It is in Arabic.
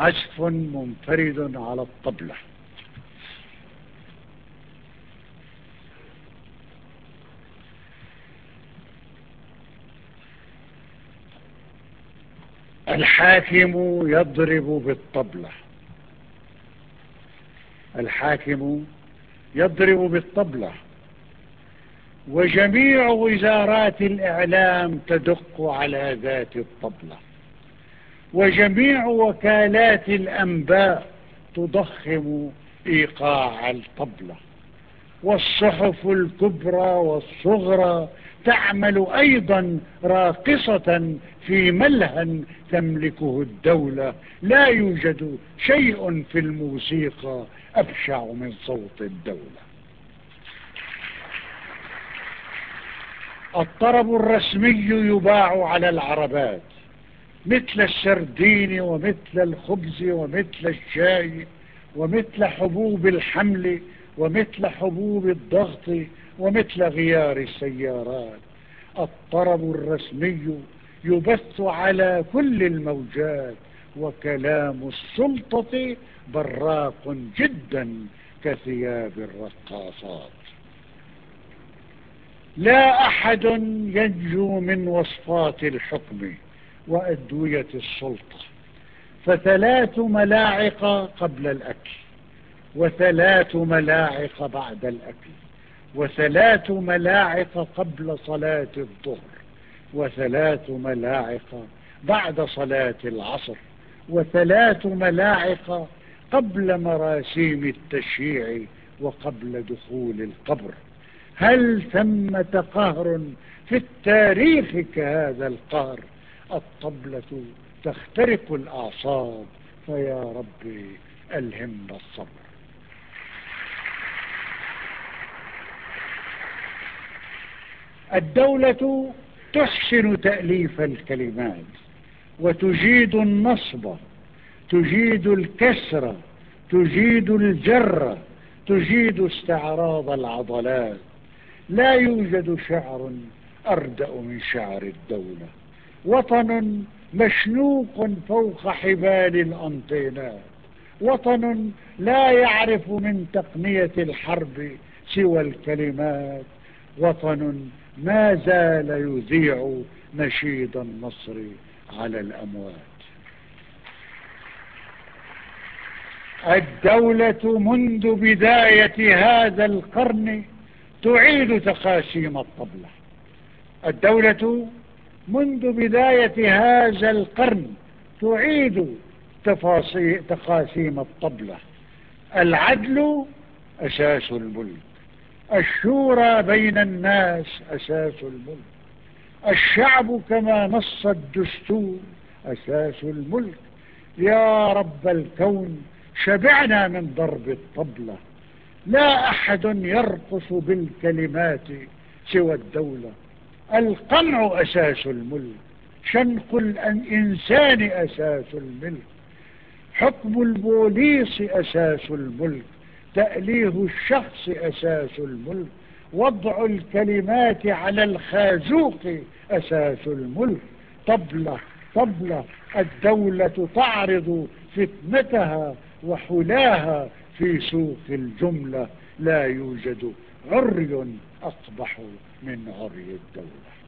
عزف منفرد على الطبلة. الحاكم يضرب بالطبلة. الحاكم يضرب بالطبلة. وجميع وزارات الإعلام تدق على ذات الطبلة. وجميع وكالات الأنباء تضخم إيقاع الطبلة. والصحف الكبرى والصغرى تعمل أيضا راقصة في ملهى تملكه الدولة. لا يوجد شيء في الموسيقى أبشع من صوت الدولة. الطرب الرسمي يباع على العربات. مثل السردين ومثل الخبز ومثل الشاي ومثل حبوب الحمل ومثل حبوب الضغط ومثل غيار السيارات. الطرب الرسمي يبث على كل الموجات وكلام السلطة براق جدا كثياب الرقاصات. لا أحد ينجو من وصفات الحكم. وأدوية السلطة. فثلاث ملاعق قبل الأكل وثلاث ملاعق بعد الأكل وثلاث ملاعق قبل صلاة الظهر وثلاث ملاعق بعد صلاة العصر وثلاث ملاعق قبل مراسيم التشييع وقبل دخول القبر. هل ثمة قهر في التاريخ كهذا القهر؟ الطبلة تخترق الأعصاب فيا ربي ألهمنا الصبر. الدولة تحسن تأليف الكلمات وتجيد النصب تجيد الكسر تجيد الجر تجيد استعراض العضلات. لا يوجد شعر أردأ من شعر الدولة. وطن مشنوق فوق حبال الأنطينات. وطن لا يعرف من تقنية الحرب سوى الكلمات. وطن ما زال يذيع نشيد النصر على الأموات. الدولة منذ بداية هذا القرن تعيد تقاسيم الطبلة. الدولة منذ بداية هذا القرن تعيد تقاسيم الطبلة. العدل أساس الملك الشورى بين الناس أساس الملك الشعب كما نص الدستور أساس الملك. يا رب الكون شبعنا من ضرب الطبلة. لا أحد يرقص بالكلمات سوى الدولة. القمع أساس الملك شنق الإنسان أساس الملك حكم البوليس أساس الملك تأليه الشخص أساس الملك وضع الكلمات على الخازوق أساس الملك. طبلة طبلة الدولة تعرض فتنتها وحلاها في سوق الجملة لا يوجد عري أقبح من عري الدولة.